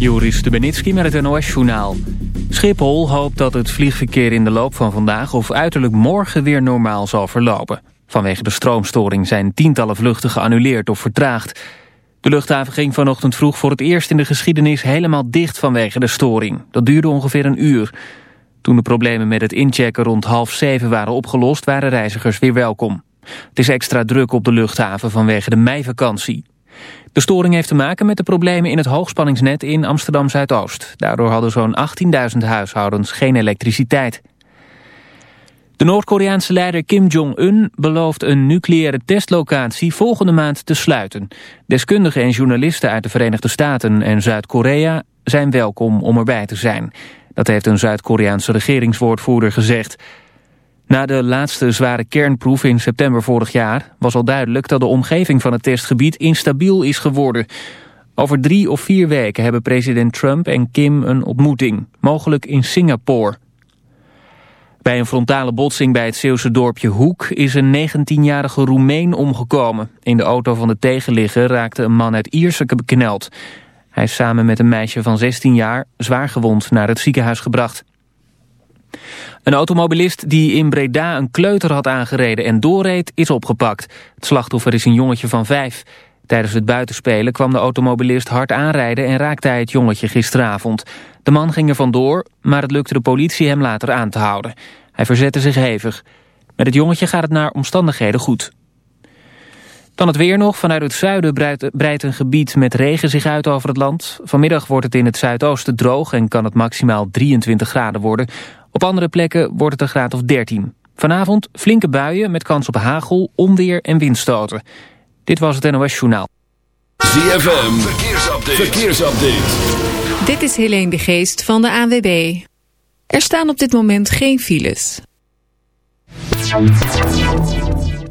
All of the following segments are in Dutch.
Joris Stubenitski met het NOS-journaal. Schiphol hoopt dat het vliegverkeer in de loop van vandaag... of uiterlijk morgen weer normaal zal verlopen. Vanwege de stroomstoring zijn tientallen vluchten geannuleerd of vertraagd. De luchthaven ging vanochtend vroeg voor het eerst in de geschiedenis... helemaal dicht vanwege de storing. Dat duurde ongeveer een uur. Toen de problemen met het inchecken rond half zeven waren opgelost... waren reizigers weer welkom. Het is extra druk op de luchthaven vanwege de meivakantie. De storing heeft te maken met de problemen in het hoogspanningsnet in Amsterdam-Zuidoost. Daardoor hadden zo'n 18.000 huishoudens geen elektriciteit. De Noord-Koreaanse leider Kim Jong-un belooft een nucleaire testlocatie volgende maand te sluiten. Deskundigen en journalisten uit de Verenigde Staten en Zuid-Korea zijn welkom om erbij te zijn. Dat heeft een Zuid-Koreaanse regeringswoordvoerder gezegd. Na de laatste zware kernproef in september vorig jaar was al duidelijk dat de omgeving van het testgebied instabiel is geworden. Over drie of vier weken hebben president Trump en Kim een ontmoeting, mogelijk in Singapore. Bij een frontale botsing bij het Zeeuwse dorpje Hoek is een 19-jarige Roemeen omgekomen. In de auto van de tegenligger raakte een man uit Ierse bekneld. Hij is samen met een meisje van 16 jaar zwaargewond naar het ziekenhuis gebracht. Een automobilist die in Breda een kleuter had aangereden en doorreed is opgepakt. Het slachtoffer is een jongetje van vijf. Tijdens het buitenspelen kwam de automobilist hard aanrijden en raakte hij het jongetje gisteravond. De man ging er vandoor, maar het lukte de politie hem later aan te houden. Hij verzette zich hevig. Met het jongetje gaat het naar omstandigheden goed. Dan het weer nog. Vanuit het zuiden breidt een gebied met regen zich uit over het land. Vanmiddag wordt het in het zuidoosten droog en kan het maximaal 23 graden worden. Op andere plekken wordt het een graad of 13. Vanavond flinke buien met kans op hagel, onweer en windstoten. Dit was het NOS Journaal. ZFM, verkeersupdate. verkeersupdate. Dit is Helene de Geest van de ANWB. Er staan op dit moment geen files.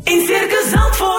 In Circus Zandvoort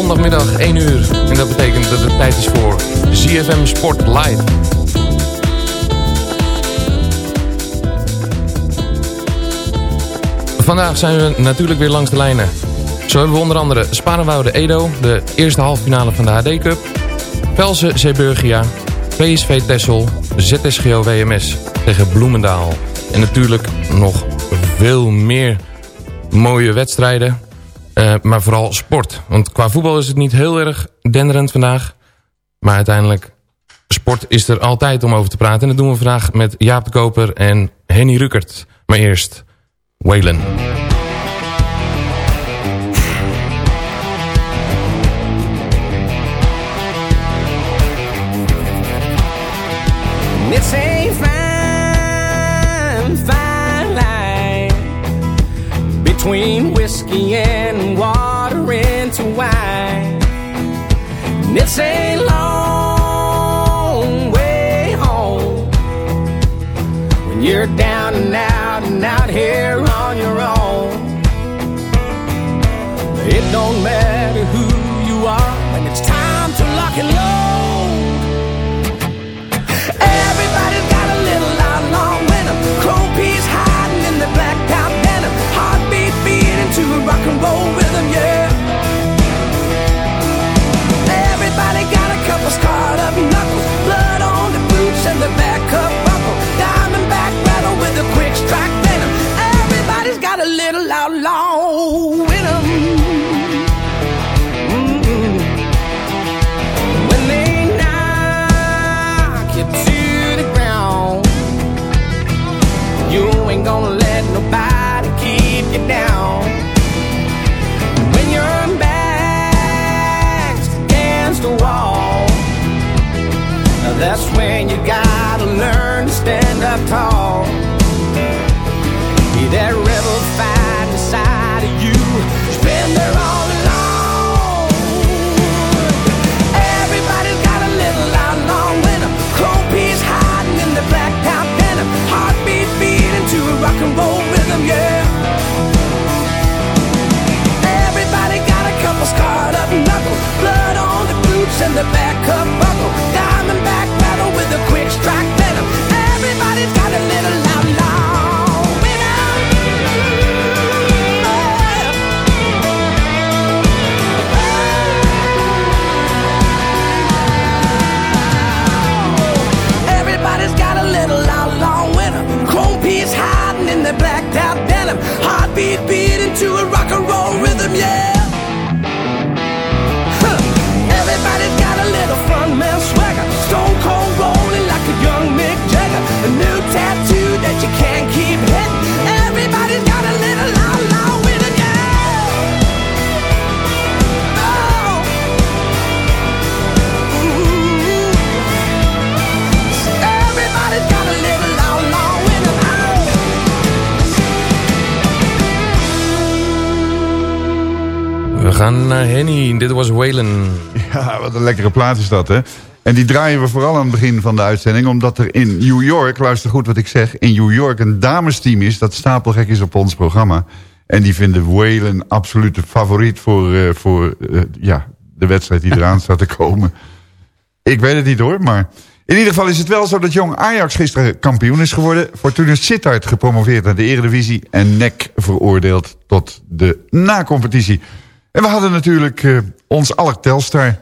Zondagmiddag 1 uur en dat betekent dat het tijd is voor ZFM Sport Live. Vandaag zijn we natuurlijk weer langs de lijnen. Zo hebben we onder andere Sparenwoude Edo, de eerste halve finale van de HD Cup. Velsen Zeeburgia, PSV Tessel, ZSGO WMS tegen Bloemendaal. En natuurlijk nog veel meer mooie wedstrijden. Eh, maar vooral sport. Want qua voetbal is het niet heel erg denderend vandaag. Maar uiteindelijk, sport is er altijd om over te praten. En dat doen we vandaag met Jaap de Koper en Henny Rukert. Maar eerst, Whalen. Fine, fine between it's a long way home when you're down and out and out here on your own. It don't matter who gaan naar Henny. Dit was Waylon. Ja, wat een lekkere plaat is dat, hè? En die draaien we vooral aan het begin van de uitzending... omdat er in New York, luister goed wat ik zeg... in New York een damesteam is dat stapelgek is op ons programma. En die vinden Waylon absoluut de favoriet voor, eh, voor eh, ja, de wedstrijd die eraan staat te komen. Ik weet het niet hoor, maar... In ieder geval is het wel zo dat jong Ajax gisteren kampioen is geworden. Fortuna Sittard gepromoveerd naar de Eredivisie... en NEC veroordeeld tot de na-competitie. En we hadden natuurlijk eh, ons aller Telstar.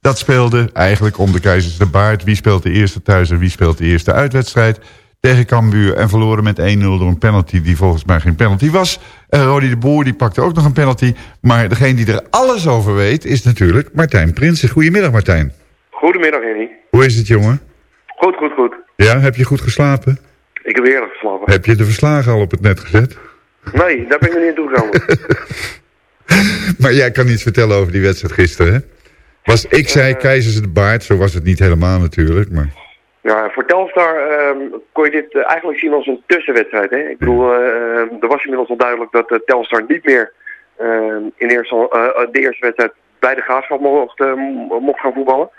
Dat speelde eigenlijk om de keizers de baard. Wie speelt de eerste thuis en wie speelt de eerste uitwedstrijd. Tegen Cambuur en verloren met 1-0 door een penalty die volgens mij geen penalty was. Uh, Rodi de Boer die pakte ook nog een penalty. Maar degene die er alles over weet is natuurlijk Martijn Prinsen. Goedemiddag Martijn. Goedemiddag, Henny. Hoe is het jongen? Goed, goed, goed. Ja, heb je goed geslapen? Ik heb heerlijk geslapen. Heb je de verslagen al op het net gezet? Nee, daar ben ik niet aan toegekomen. maar jij kan iets vertellen over die wedstrijd gisteren, hè? Was, ik zei keizers de baard, zo was het niet helemaal natuurlijk, maar... Ja, voor Telstar ehm, kon je dit eh, eigenlijk zien als een tussenwedstrijd. Hè? Ik bedoel, eh, ehm, er was inmiddels al duidelijk dat uh, Telstar niet meer ehm, in eerste, de eerste wedstrijd bij de graafschap mocht, mocht gaan voetballen.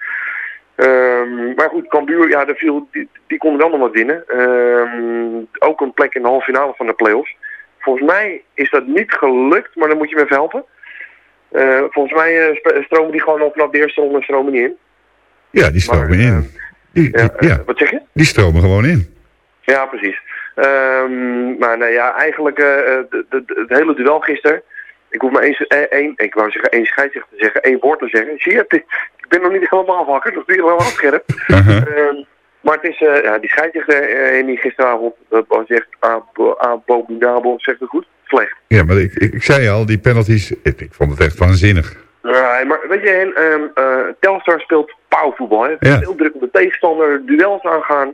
Um, maar goed, Cambuur, ja, viel, die, die kon wel nog wat winnen. Um, ook een plek in de halve finale van de play-offs. Volgens mij is dat niet gelukt, maar dan moet je me even helpen. Uh, volgens mij uh, stromen die gewoon al vanaf de eerste ronde stromen niet in. Ja, die stromen maar, in. Die, die, ja. Wat zeg je? Die stromen gewoon in. Ja, precies. Um, maar nou ja, eigenlijk het hele duel gisteren. Ik hoef maar één, één, ik wou zeggen één scheidsrechter te zeggen, één woord te zeggen. Zie je, ik ben nog niet helemaal wakker, dat doe je wel scherp. Uh -huh. um, maar het is, uh, ja, die scheidsrechter uh, die gisteravond, dat was echt ab abominabel, zegt het goed, slecht. Ja, maar ik, ik, ik zei al, die penalties, ik, ik vond het echt waanzinnig. Ja, maar weet je, um, uh, Telstar speelt pauwvoetbal. Hè? Ja. Heel druk op de tegenstander, duels aangaan.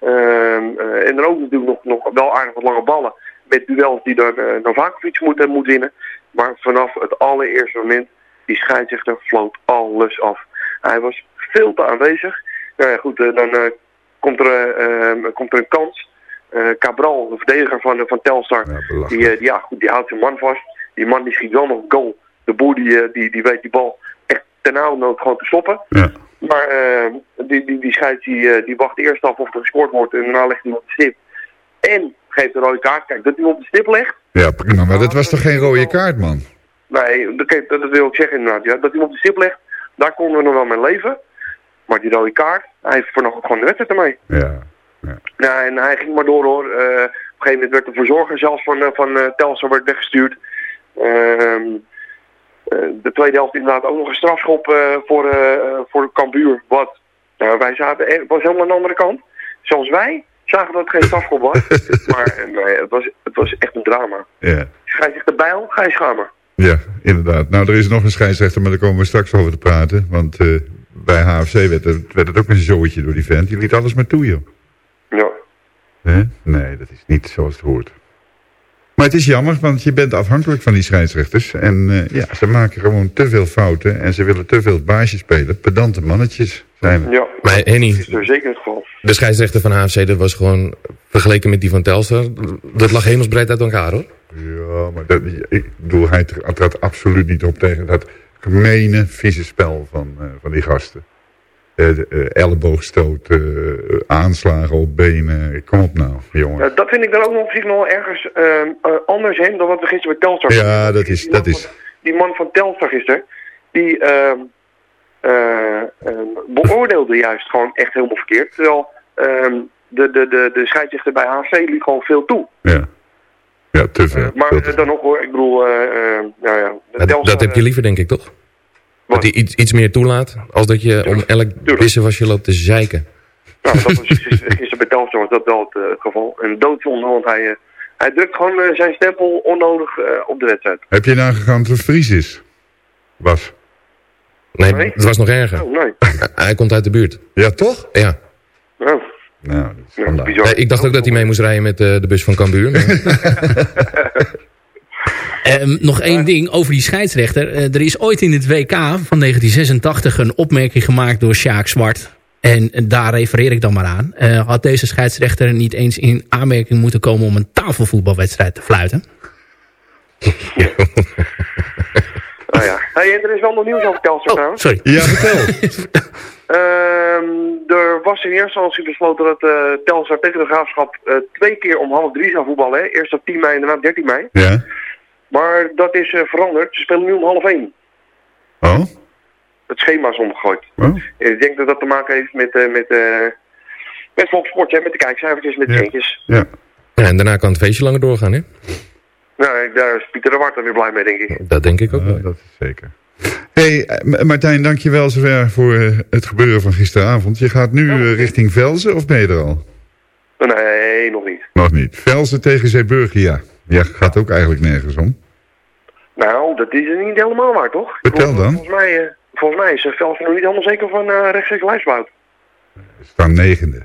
Um, uh, en dan ook natuurlijk nog, nog wel aardig wat lange ballen. Met duels die dan uh, Novakovic moet, moet winnen. Maar vanaf het allereerste moment, die scheidsrechter floot alles af. Hij was veel te aanwezig. Nou ja, goed, dan komt er, eh, komt er een kans. Eh, Cabral, de verdediger van, van Telstar, die, eh, die, ja, goed, die houdt zijn man vast. Die man die schiet wel nog een goal. De boer die, eh, die, die weet die bal echt ten nood gewoon te stoppen. Ja. Maar eh, die, die, die scheids die, eh, die wacht eerst af of er gescoord wordt en daarna legt hij op de stip. En geeft een rode kaart. Kijk, dat hij op de stip legt, Ja, prima. Maar dat was toch geen rode kaart, man? Nee, dat, dat wil ik zeggen inderdaad. Ja. Dat hij op de stip legt, daar konden we nog wel mee leven. Maar die rode kaart, hij heeft voornog gewoon de wedstrijd ermee. Ja. Ja, en hij ging maar door hoor. Eh, op een gegeven moment werd de verzorger zelfs van, eh, van eh, Telstar werd weggestuurd. Ehm, eh, de tweede helft inderdaad ook nog een strafschop voor, voor Cambuur. Wat, nou, wij zaten, het was helemaal aan de andere kant. Zelfs wij zagen dat het geen strafschop was. maar nee, het, was, het was echt een drama. Ja. Scheidsrechter Bijl, ga je schamen. Ja, inderdaad. Nou, er is nog een scheidsrechter, maar daar komen we straks over te praten. Want eh, bij HFC werd, het- werd het ook een zooitje door die vent. Die liet alles maar toe, joh. Ja. Hè? Nee, dat is niet zoals het hoort. Maar het is jammer, want je bent afhankelijk van die scheidsrechters. En eh, ja, ze maken gewoon te veel fouten en ze willen te veel baasje spelen. Pedante mannetjes zijn we. Ja, Maar Henny, dat is er zeker het geval. de scheidsrechter van HFC, dat was gewoon vergeleken met die van Telstar. Dat lag hemelsbreed uit elkaar hoor. Ja, maar dat, ik bedoel, hij tra- trad absoluut niet op tegen dat gemene, vieze spel van, eh, van die gasten. Eh, eh, elleboogstoot, eh, aanslagen op benen. Kom op nou, jongen. Ja, dat vind ik dan ook nog op zich nog wel ergens ehm, eh, anders heen dan wat we gisteren bij Telstar Ja, dat is, dat is, die man van Telstar gisteren, die ehm, eh, ehm, beoordeelde juist gewoon echt helemaal verkeerd. Terwijl de, de, de, de scheidsrechter bij HC liet gewoon veel toe. ja. Ja, te veel. Maar veel te eh, dan nog hoor, ik bedoel, eh, eh, nou ja, de Dat, heb je liever denk ik toch? Wat? Dat hij iets, iets meer toelaat, als dat je om elk pissenwasje loopt te zeiken. Nou, dat was gisteren bij Telstar was dat wel het, eh, geval. Een doodzonde, want hij, eh, hij drukt gewoon eh, zijn stempel onnodig eh, op de wedstrijd. Heb je nagegaan dat het Fries is? Was. Nee, Nee? het was nog erger. Oh, nee. Hij komt uit de buurt. Ja, toch? Ja. Oh, Nou, ja, ik dacht ook dat hij mee moest rijden met eh, de bus van Cambuur. maar- Ehm, nog één ding over die scheidsrechter. Eh, er is ooit in het WK van 1986 een opmerking gemaakt door Sjaak Zwart. En daar refereer ik dan maar aan. Eh, had deze scheidsrechter niet eens in aanmerking moeten komen om een tafelvoetbalwedstrijd te fluiten? Nou ja. Hey, er is wel nog nieuws over Telstar Oh, trouwens. sorry. Ja, vertel. Ehm, er was in eerste instantie besloten dat eh Telstar tegen de Graafschap eh, twee keer om half drie zou voetballen. Hè? Eerst op 10 mei en daarna op 13 mei. Ja. Maar dat is eh, veranderd. Ze spelen nu om half één. Oh? Het schema is omgegooid. Oh? En ik denk dat dat te maken heeft met, eh met, eh met Fox Sports, hè? met de kijkcijfertjes, met de Ja. centjes. Ja. ja, en daarna kan het feestje langer doorgaan, hè? Nou, daar is Pieter de Wart dan weer blij mee, denk ik. Dat denk ik ook wel. dat is zeker. Hey, eh, Martijn, dankjewel zover voor eh, het gebeuren van gisteravond. Je gaat nu eh, richting Velzen of ben je er al? Nee, nog niet. Nog niet. Velzen tegen Zeeburgia. Ja, gaat ook eigenlijk nergens om. Nou, dat is niet helemaal waar, toch? Vertel dan. Volgens mij, volgens mij is Velsen nog niet helemaal zeker van uh, rechtstreeks lijstbouw. Ze staan negende.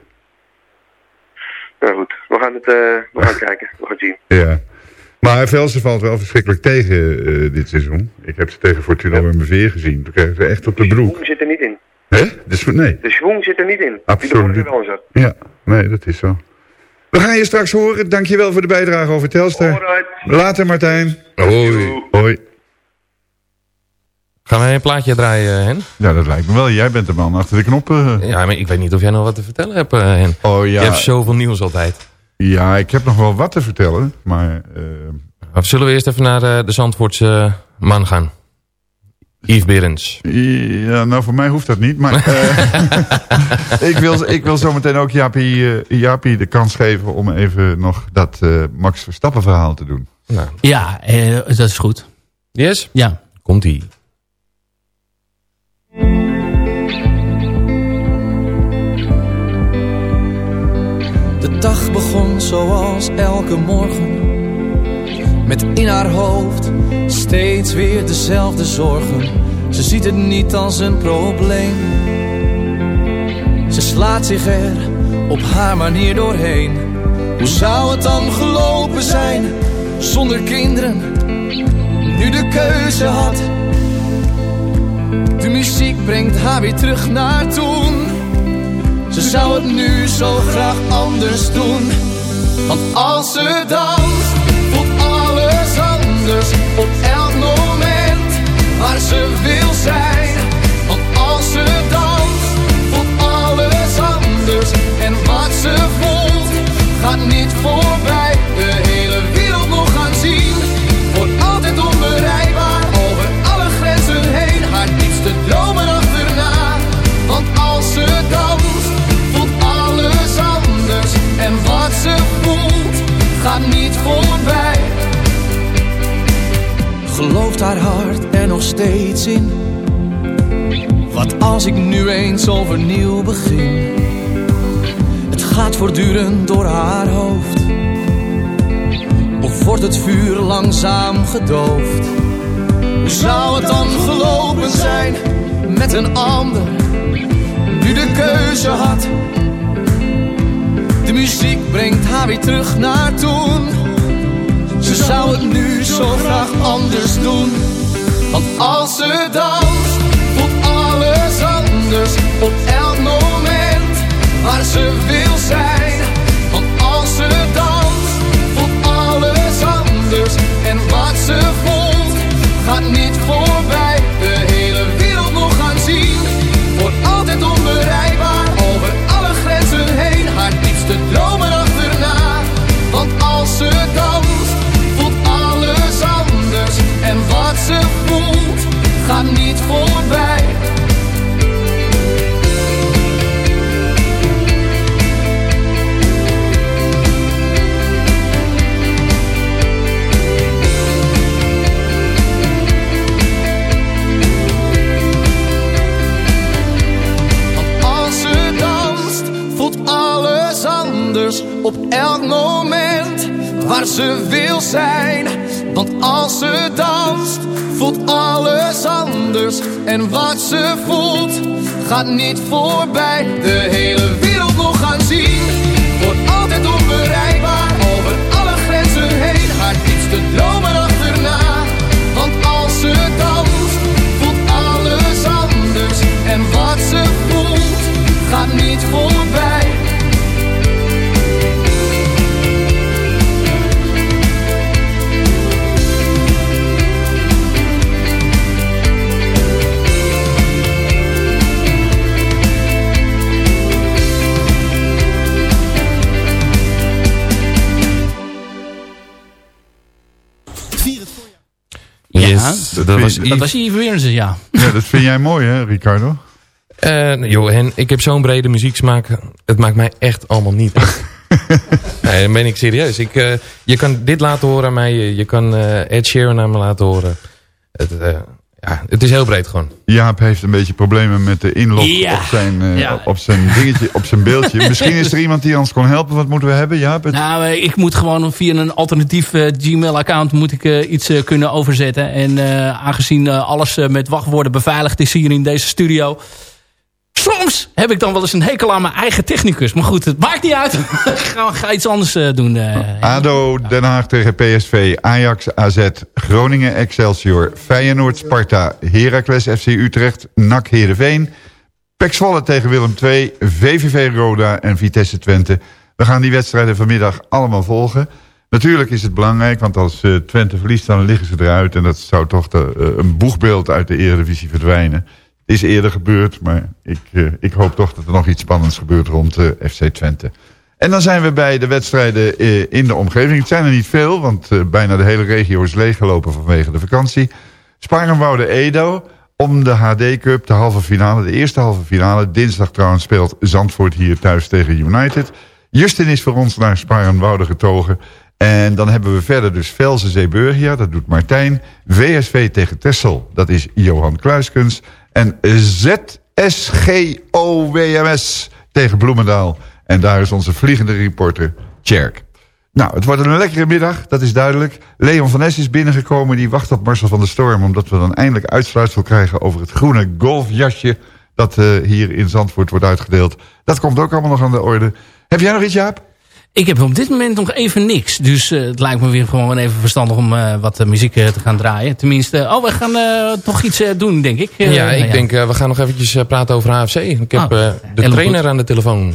Nou goed, we gaan het uh, we gaan kijken. We gaan het zien. Ja. Maar Velsen valt wel verschrikkelijk tegen eh, dit seizoen. Ik heb ze tegen Fortuna ja. Veer gezien. Toen kregen ze echt op de broek. De zit er niet in. Hè? Dus, nee. De schwung zit er niet in. Absoluut. Ja, nee, dat is zo. We gaan je straks horen. Dankjewel voor de bijdrage over Telstar. Alright. Later Martijn. Hoi. Hoi. Gaan wij een plaatje draaien, Hen? Ja, dat lijkt me wel. Jij bent de man achter de knoppen. Ja, maar ik weet niet of jij nog wat te vertellen hebt, uh, Hen. Oh ja. Je hebt zoveel nieuws altijd. Ja, ik heb nog wel wat te vertellen, maar... Uh... Of zullen we eerst even naar uh, de Zandvoortse uh, man gaan? Yves Berends. Ja, nou voor mij hoeft dat niet, maar... ik, wil, ik wil zometeen ook Jaapie, Jaapie de kans geven om even nog dat Max Verstappen verhaal te doen. Nou. Ja, dat is goed. Yes? Ja. Komt-ie. De dag begon zoals elke morgen. Met in haar hoofd steeds weer dezelfde zorgen. Ze ziet het niet als een probleem. Ze slaat zich er op haar manier doorheen. Hoe zou het dan gelopen zijn zonder kinderen? Nu de keuze had. De muziek brengt haar weer terug naar toen Ze zou het nu zo graag anders doen. Want als ze danst, voelt alles anders op elk moment waar ze wil zijn. Want als ze danst, voelt alles anders. En wat ze voelt, gaat niet voorbij. Gaat niet voorbij. Gelooft haar hart er nog steeds in? Wat als ik nu eens overnieuw begin? Het gaat voortdurend door haar hoofd. Of wordt het vuur langzaam gedoofd? Hoe zou het dan gelopen zijn met een ander? Nu de keuze had. Muziek brengt haar weer terug naar toen. Ze zou het nu zo graag anders doen. Want als ze danst, voelt alles anders op elk moment waar ze wil zijn. Want als ze danst, voelt alles anders. En wat ze voelt, gaat niet voorbij. Diepste dromen achterna. Want als ze danst, voelt alles anders. En wat ze voelt, gaat niet voorbij. Waar ze wil zijn. Want als ze danst, voelt alles anders. En wat ze voelt, gaat niet voorbij. De hele wereld nog gaan zien, wordt altijd onbereikbaar. Over alle grenzen heen, haar diepste dromen achterna. Want als ze danst, voelt alles anders. En wat ze voelt, gaat niet voorbij. Dat was dat Yves. Dat was Yves ja. Ja, dat vind jij mooi hè, Ricardo? Eh, joh, en ik heb zo'n brede muzieksmaak. Het maakt mij echt allemaal niet uit. nee, dan ben ik serieus. Ik, eh, je kan dit laten horen aan mij. Je, kan eh, Ed Sheeran aan me laten horen. Het, ja, het is heel breed gewoon. Jaap heeft een beetje problemen met de inlog Ja. op, zijn, eh, Ja. op zijn dingetje, op zijn beeldje. Misschien is er iemand die ons kon helpen. Wat moeten we hebben, Jaap? Het- Nou, eh, ik moet gewoon via een alternatief eh, Gmail-account moet ik iets kunnen overzetten. En eh, aangezien alles met wachtwoorden beveiligd is hier in deze studio... Soms heb ik dan wel eens een hekel aan mijn eigen technicus. Maar goed, het maakt niet uit. ga, ga iets anders eh, doen. eh. ADO Den Haag tegen PSV, Ajax AZ, Groningen Excelsior, Feyenoord Sparta, Heracles FC Utrecht, NAC Heerenveen, Zwolle tegen Willem II, VVV Roda en Vitesse Twente. We gaan die wedstrijden vanmiddag allemaal volgen. Natuurlijk is het belangrijk, want als eh, Twente verliest dan liggen ze eruit. En dat zou toch de, een boegbeeld uit de Eredivisie verdwijnen. Is eerder gebeurd, maar ik, eh, ik hoop toch dat er nog iets spannends gebeurt rond eh, FC Twente. En dan zijn we bij de wedstrijden eh, in de omgeving. Het zijn er niet veel, want bijna de hele regio is leeggelopen vanwege de vakantie. Sparenwoude Edo om de HD Cup, de halve finale, de eerste halve finale. Dinsdag trouwens speelt Zandvoort hier thuis tegen United. Justin is voor ons naar Sparenwoude getogen. En dan hebben we verder dus Velsen Zeeburgia, dat doet Martijn. VSV tegen Tessel, dat is Johan Kluiskens. En ZSGOWMS tegen Bloemendaal. En daar is onze vliegende reporter Tjerk. Nou, het wordt een lekkere middag, dat is duidelijk. Leon van Es is binnengekomen, die wacht op Marcel van der Storm... omdat we dan eindelijk uitsluitsel krijgen over het groene golfjasje... dat eh, hier in Zandvoort wordt uitgedeeld. Dat komt ook allemaal nog aan de orde. Heb jij nog iets, Jaap? Ik heb op dit moment nog even niks. Dus het lijkt me weer gewoon even verstandig om wat muziek te gaan draaien. Tenminste, oh, we gaan toch iets doen, denk ik. ja, ik denk, we gaan nog eventjes praten over AFC. Ik heb Ah, de trainer aan de telefoon.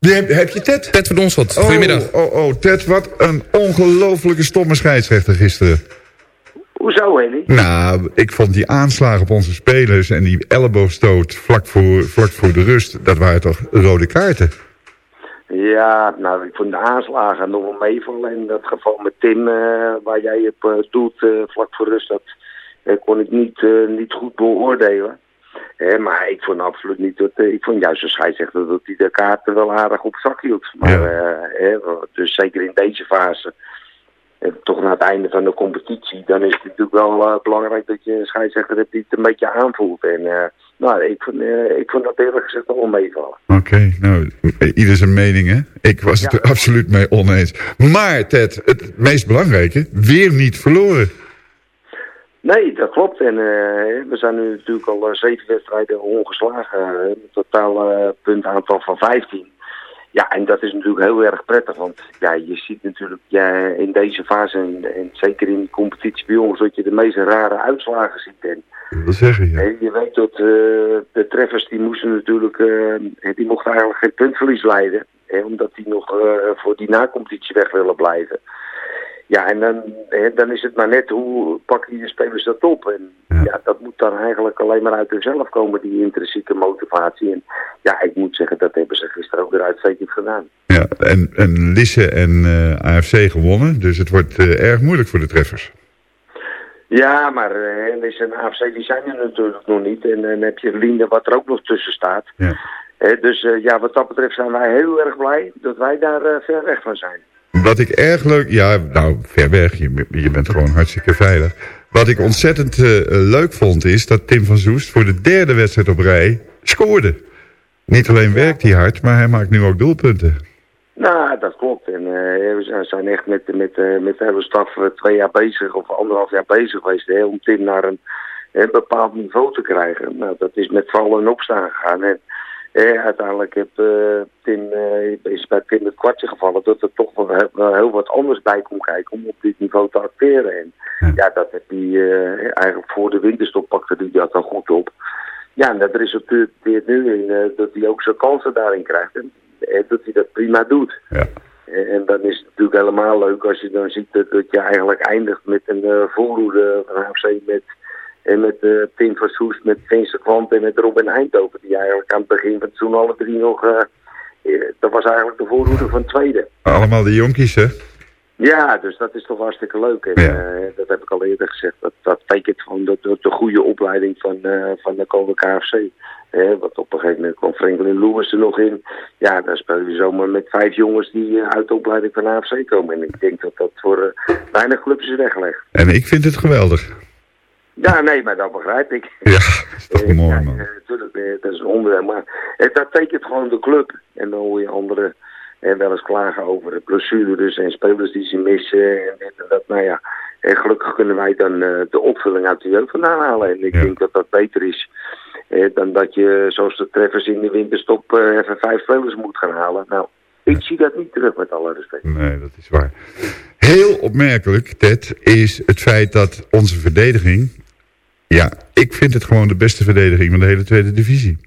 Die heb, heb je Ted? Ted van Donschot, goedemiddag. Oh, oh, oh, Ted, wat een ongelofelijke stomme scheidsrechter gisteren. Hoezo, Henny? Nou, ik vond die aanslagen op onze spelers en die elleboogstoot vlak voor, vlak voor de rust, dat waren toch rode kaarten? Ja, nou, ik vond de aanslagen nog wel meevallen. In dat geval met Tim, eh, waar jij op uh, doet eh, vlak voor rust, dat eh, kon ik niet, eh, niet goed beoordelen. Eh, maar ik vond absoluut niet dat. eh, ik vond juist de scheidsrechter dat hij de kaarten wel aardig op zak hield. Maar eh, eh, dus zeker in deze fase. eh, toch na het einde van de competitie, dan is het natuurlijk wel eh, belangrijk dat je een scheidsrechter hebt die het een beetje aanvoelt. En eh, nou, ik vond, eh, ik vond dat eerlijk gezegd wel meevallen. Oké, nou, ieder zijn mening, hè? Ik was het er absoluut mee oneens. Maar, Ted, het meest belangrijke, weer niet verloren. Nee, dat klopt. En eh, we zijn nu natuurlijk al eh, zeven wedstrijden ongeslagen. een totaal puntaantal van 15. Ja, en dat is natuurlijk heel erg prettig. Want ja, je ziet natuurlijk ja, in deze fase, en, en zeker in die competitie bij ons, dat je de meest rare uitslagen ziet. En, Dat zeg je. hè, je weet dat eh, de treffers die moesten natuurlijk, eh, die mochten eigenlijk geen puntverlies leiden. Hè, omdat die nog eh, voor die nacompetitie weg willen blijven. Ja, en dan, hè, dan is het maar net hoe pakken die de spelers dat op. En ja. dat moet dan eigenlijk alleen maar uit hunzelf komen, die intrinsieke motivatie. En ja, ik moet zeggen, dat hebben ze gisteren ook weer uitstekend gedaan. Ja, en, en Lisse en eh, AFC gewonnen, dus het wordt eh, erg moeilijk voor de treffers. Ja, maar uh, Lis en AFC die zijn er natuurlijk nog niet. En dan heb je Linde wat er ook nog tussen staat. Ja. Dus ja, wat dat betreft zijn wij heel erg blij dat wij daar ver weg van zijn. Wat ik erg leuk... Ja, nou, ver weg. Je, je bent gewoon hartstikke veilig. Wat ik ontzettend eh, leuk vond is dat Tim van Zoest voor de derde wedstrijd op rij scoorde. Niet alleen werkt hij hard, maar hij maakt nu ook doelpunten. Nou, dat klopt. En eh, we zijn- echt met, met, eh, met de hele staf twee jaar bezig, of anderhalf jaar bezig geweest, hè, om Tim naar een, bepaald niveau te krijgen. Nou, dat is met vallen en opstaan gegaan. En eh, uiteindelijk heb, eh, Tim, eh, is bij Tim het kwartje gevallen dat er toch wel, he- wel heel wat anders bij kon kijken om op dit niveau te acteren. En ja, dat heb hij eh, eigenlijk voor de winterstop pakte hij dat dan goed op. Ja, en dat resulteert nu in eh, dat hij ook zijn kansen daarin krijgt. En dat hij dat prima doet. En, en dan is het natuurlijk helemaal leuk als je dan ziet dat, dat je eigenlijk eindigt met een voorhoede van AFC met, en met eh, Tim van Soest, met Vincent Kwant en met Robin Eindhoven. Die eigenlijk aan het begin van het seizoen alle drie nog... eh, eh, dat was eigenlijk de voorhoede van het tweede. Allemaal de jonkies, hè? Ja, dus dat is toch hartstikke leuk. En dat heb ik al eerder gezegd. Dat, dat betekent gewoon dat de goede opleiding van, van de Kova KFC. Eh, wat op een gegeven moment kwam Franklin Lewis er nog in. Ja, dan speel je zomaar met vijf jongens die uit de opleiding van AFC komen. En ik denk dat dat voor weinig clubs is weggelegd. En ik vind het geweldig. Ja, nee, maar dat begrijp ik. Ja, dat is toch mooi, man. Natuurlijk, eh, dat is een onderdeel. Maar eh, dat tekent gewoon de club. En dan hoor je anderen eh, wel eens klagen over de blessures en spelers die ze missen. En dit en dat. Nou ja, eh, gelukkig kunnen wij dan eh, de opvulling uit de jeugd vandaan halen. En ik denk dat dat beter is eh, dan dat je, zoals de treffers in de winterstop, eh, even vijf spelers moet gaan halen. Nou, ik zie dat niet terug met alle respect. Nee, dat is waar. Heel opmerkelijk, Ted, is het feit dat onze verdediging... Ja, ik vind het gewoon de beste verdediging van de hele tweede divisie.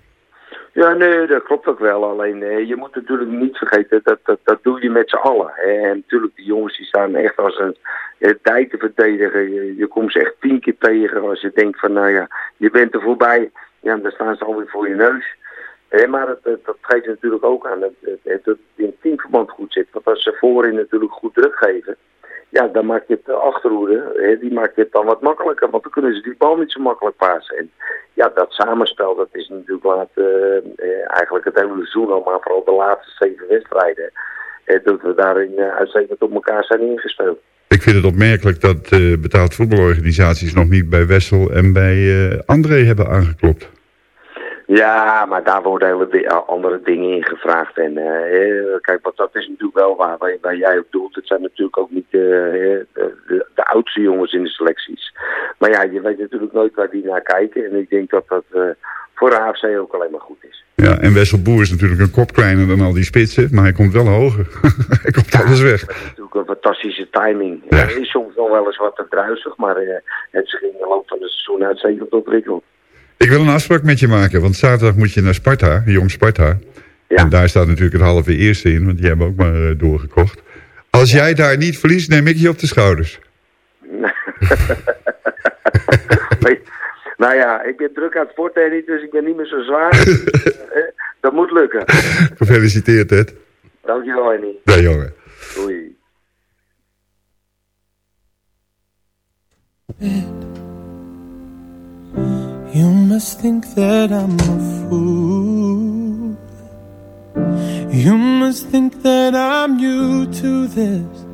Ja, nee, dat klopt ook wel. Alleen eh, je moet natuurlijk niet vergeten, dat, dat, dat doe je met z'n allen. hè. En natuurlijk, die jongens die staan echt als een eh, tijd te verdedigen. Je, komt ze echt tien keer tegen als je denkt van, nou ja, je bent er voorbij. Ja, dan staan ze alweer voor je neus. Maar dat, dat, dat geeft natuurlijk ook aan dat, dat, dat het in teamverband goed zit. Want als ze voorin natuurlijk goed druk geven, ja, dan maak je het de achterhoede, hè, die maakt het dan wat makkelijker. Want dan kunnen ze die bal niet zo makkelijk pasen. En ja, dat samenspel, dat is natuurlijk laat, eh, eh, eigenlijk het hele seizoen al, maar vooral de laatste zeven wedstrijden. eh, dat we daarin eh, uitstekend op elkaar zijn ingespeeld. Ik vind het opmerkelijk dat eh, betaald voetbalorganisaties nog niet bij Wessel en bij eh, André hebben aangeklopt. Ja, maar daar worden hele di- andere dingen in gevraagd. En eh, kijk, wat dat is natuurlijk wel waar, waar, jij op doelt. Het zijn natuurlijk ook niet eh, de, de, de oudste jongens in de selecties. Maar ja, je weet natuurlijk nooit waar die naar kijken. En ik denk dat dat eh, voor de AFC ook alleen maar goed is. Ja, en Wessel Boer is natuurlijk een kop kleiner dan al die spitsen, maar hij komt wel hoger. hij komt alles weg. Dat is natuurlijk een fantastische timing. Er is soms nog wel eens wat te druisig, maar het zich in de loop van het seizoen uitstekend ontwikkeld. Ik wil een afspraak met je maken, want zaterdag moet je naar Sparta, Jong Sparta. Ja. En daar staat natuurlijk het halve eerste in, want die hebben ook maar uh, doorgekocht. Als jij daar niet verliest, neem ik je op de schouders. nou ja, ik ben druk aan het sporten, dus ik ben niet meer zo zwaar. Dat moet lukken. Gefeliciteerd, Ed. Dankjewel, Annie. Ja, jongen. Doei. You must think that I'm a fool. You must think that I'm new to this.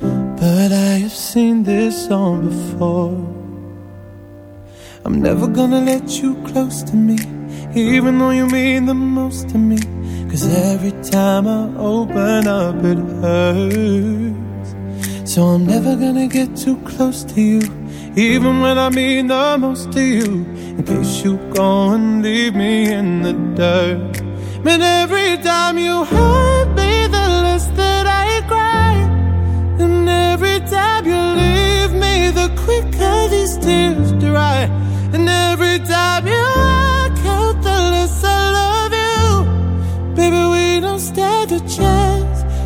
But I have seen this all before. I'm never gonna let you close to me, even though you mean the most to me. Cause every time I open up, it hurts. So I'm never gonna get too close to you, even when I mean the most to you. In case you go and leave me in the dirt. Man, every time you hurt me, the less that I cry. And every time you leave me, the quicker these tears dry. And every time you walk out, the less I love you. Baby, we don't stand a chance.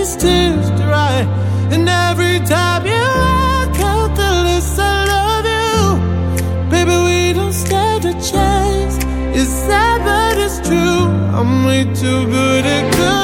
These tears dry. And every time you walk out, the less I love you. Baby, we don't stand a chance. It's sad, but it's true. I'm way too good at goodbye.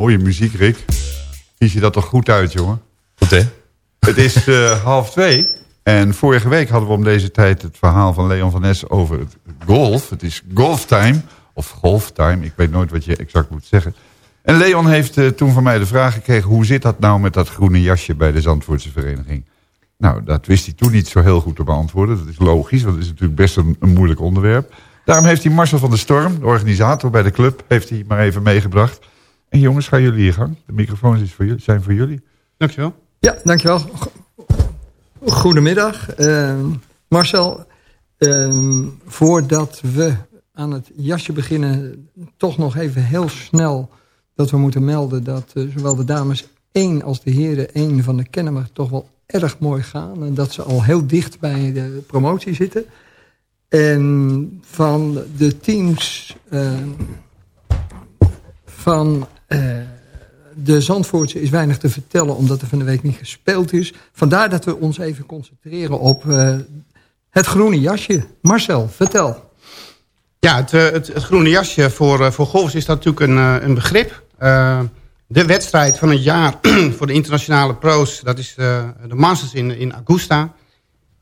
Mooie muziek, Rick. Kies je dat toch goed uit, jongen? Goed, hè? Het is eh, half twee. En vorige week hadden we om deze tijd het verhaal van Leon van Ness over het golf. Het is golftime. Of golftime. Ik weet nooit wat je exact moet zeggen. En Leon heeft eh, toen van mij de vraag gekregen... hoe zit dat nou met dat groene jasje bij de Zandvoortse vereniging? Nou, dat wist hij toen niet zo heel goed te beantwoorden. Dat is logisch, want het is natuurlijk best een, een moeilijk onderwerp. Daarom heeft hij Marcel van der Storm, de organisator bij de club... heeft hij maar even meegebracht. En jongens, gaan jullie je gang. De microfoons is voor jullie, zijn voor jullie. Dankjewel. Ja, dankjewel. Go- Goedemiddag. Ehm, Marcel, ehm, voordat we aan het jasje beginnen... toch nog even heel snel dat we moeten melden... dat eh, zowel de dames 1 als de heren 1 van de Kennemer... toch wel erg mooi gaan. En dat ze al heel dicht bij de promotie zitten. En van de teams... ehm, van... eh, de Zandvoortse is weinig te vertellen... omdat er van de week niet gespeeld is. Vandaar dat we ons even concentreren op uh, het groene jasje. Marcel, vertel. Ja, het, het, het groene jasje voor, voor golfs is natuurlijk een, een begrip. de wedstrijd van het jaar voor de internationale pro's... dat is de Masters in, in Augusta...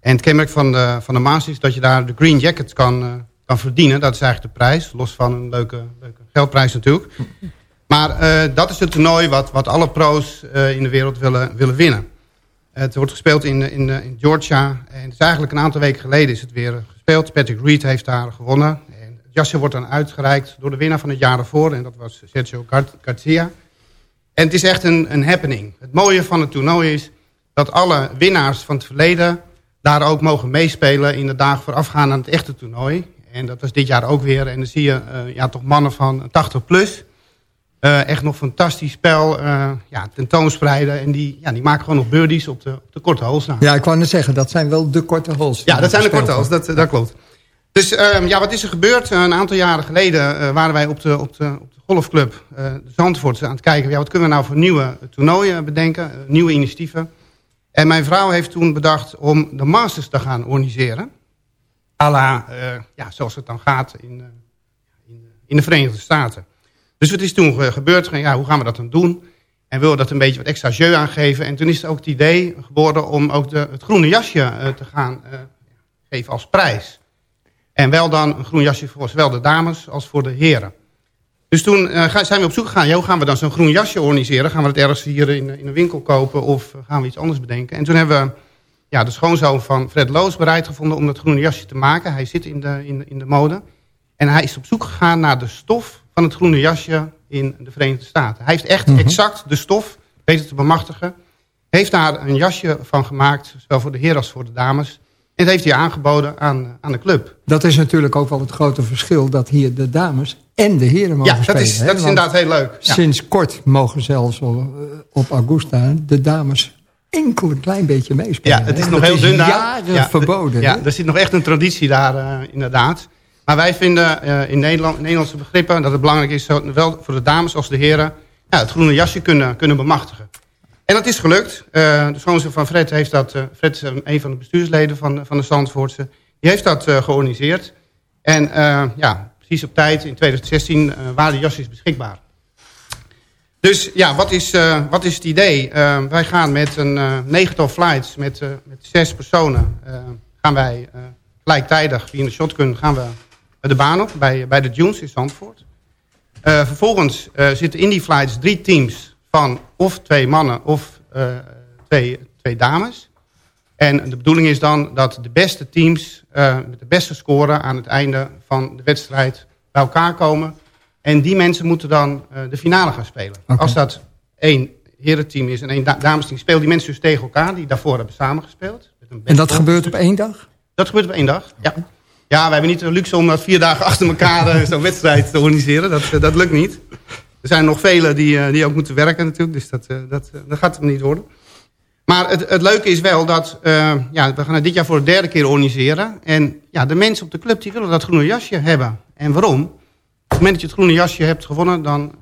En het kenmerk van de, van de Masters is dat je daar de green jacket kan, kan verdienen. Dat is eigenlijk de prijs. Los van een leuke, leuke geldprijs natuurlijk. Maar uh, dat is het toernooi wat, wat alle pro's uh, in de wereld willen, willen winnen. Het wordt gespeeld in, in, in Georgia. En het is eigenlijk een aantal weken geleden is het weer gespeeld. Patrick Reed heeft daar gewonnen. En het jasje wordt dan uitgereikt door de winnaar van het jaar ervoor. En dat was Sergio Garcia. En het is echt een, een happening. Het mooie van het toernooi is dat alle winnaars van het verleden... daar ook mogen meespelen in de dagen voorafgaand aan het echte toernooi. En dat was dit jaar ook weer. En dan zie je ja, toch mannen van 80 plus. Uh, echt nog fantastisch spel uh, ja, tentoonspreiden. En die, ja, die maken gewoon nog birdies op de, op de korte holes. Nou. Ja, ik wou net zeggen, dat zijn wel de korte holes. Ja, dat zijn de korte holes, dat, dat klopt. Dus uh, ja, wat is er gebeurd? Een aantal jaren geleden waren wij op de, op de, op de golfclub de Zandvoort aan het kijken. Ja, wat kunnen we nou voor nieuwe toernooien bedenken? nieuwe initiatieven. En mijn vrouw heeft toen bedacht om de Masters te gaan organiseren à la, ja, zoals het dan gaat in, in, in, de Verenigde Staten. Dus wat is toen gebeurd? Ja, hoe gaan we dat dan doen? En willen dat een beetje wat extra jeu aangeven. En toen is het ook het idee geboren om ook de, het groene jasje uh, te gaan geven als prijs. En wel dan een groen jasje voor zowel de dames als voor de heren. Dus toen zijn we op zoek gegaan. Hoe gaan we dan zo'n groen jasje organiseren? Gaan we het ergens hier in, in een winkel kopen of gaan we iets anders bedenken? En toen hebben we ja, de schoonzoon van Fred Loos bereid gevonden om dat groene jasje te maken. Hij zit in de, in, in de mode. En hij is op zoek gegaan naar de stof van het groene jasje in de Verenigde Staten. Hij heeft echt mm -hmm. exact de stof weten te bemachtigen. Heeft daar een jasje van gemaakt, zowel voor de heren als voor de dames. En dat heeft hij aangeboden aan, aan de club. Dat is natuurlijk ook wel het grote verschil... dat hier de dames en de heren mogen ja, spelen. Ja, dat is, dat is inderdaad heel leuk. Ja. Sinds kort mogen zelfs op Augusta de dames enkel een klein beetje meespelen. Ja, het is nog heel dun daar. jaren ja, verboden. Ja, er zit nog echt een traditie daar uh, inderdaad. Maar wij vinden uh, in Nederland, Nederlandse begrippen... dat het belangrijk is, zowel voor de dames als de heren... Ja, het groene jasje kunnen, kunnen bemachtigen. En dat is gelukt. Uh, de schoonzoon van Fred heeft dat... Fred is een van de bestuursleden van, van de Zandvoortse. Die heeft dat georganiseerd. En ja, precies op tijd, in 2016, waren de jasjes beschikbaar. Dus ja, wat is, uh, wat is het idee? Uh, wij gaan met een uh, negental flights met, met zes personen... gaan wij gelijktijdig via de shotgun gaan we de baan op bij, bij de Dunes in Zandvoort. vervolgens zitten in die flights drie teams van of twee mannen of twee, twee dames. En de bedoeling is dan dat de beste teams met de beste score aan het einde van de wedstrijd bij elkaar komen... En die mensen moeten dan de finale gaan spelen. Okay. Als dat één herenteam is en één da damesteam... spelen die mensen dus tegen elkaar die daarvoor hebben samengespeeld. En dat gebeurt op één dag? Dat gebeurt op één dag, ja. Ja, wij hebben niet de luxe om dat vier dagen achter elkaar zo'n wedstrijd te organiseren. Dat, dat lukt niet. Er zijn nog velen die, die ook moeten werken natuurlijk. Dus dat, dat, dat gaat hem niet worden. Maar het, het leuke is wel dat... Ja, we gaan dit jaar voor de derde keer organiseren. En ja, de mensen op de club die willen dat groene jasje hebben. En waarom? Op het moment dat je het groene jasje hebt gewonnen... dan,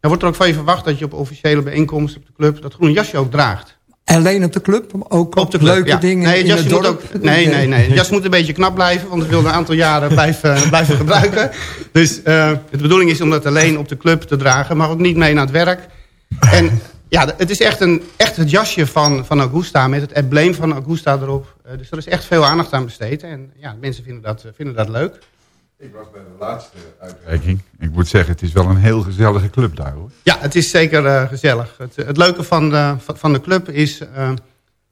dan wordt er ook van je verwacht dat je op officiële bijeenkomsten op de club... dat groene jasje ook draagt. Alleen op de club? Ook op, de club, leuke ja. dingen nee, in het? Moet ook, nee, nee, nee. Jas moet een beetje knap blijven... want het wil een aantal jaren blijven, blijven gebruiken. Dus uh, de bedoeling is om dat alleen op de club te dragen... maar ook niet mee naar het werk. En ja, het is echt, een, echt het jasje van, van Augusta... met het embleem van Augusta erop. Uh, dus er is echt veel aandacht aan besteed. En ja, mensen vinden dat, vinden dat leuk. Ik was bij de laatste uitreiking. Ik moet zeggen, het is wel een heel gezellige club daar hoor. Ja, het is zeker uh, gezellig. Het, het, leuke van de, van de club is uh,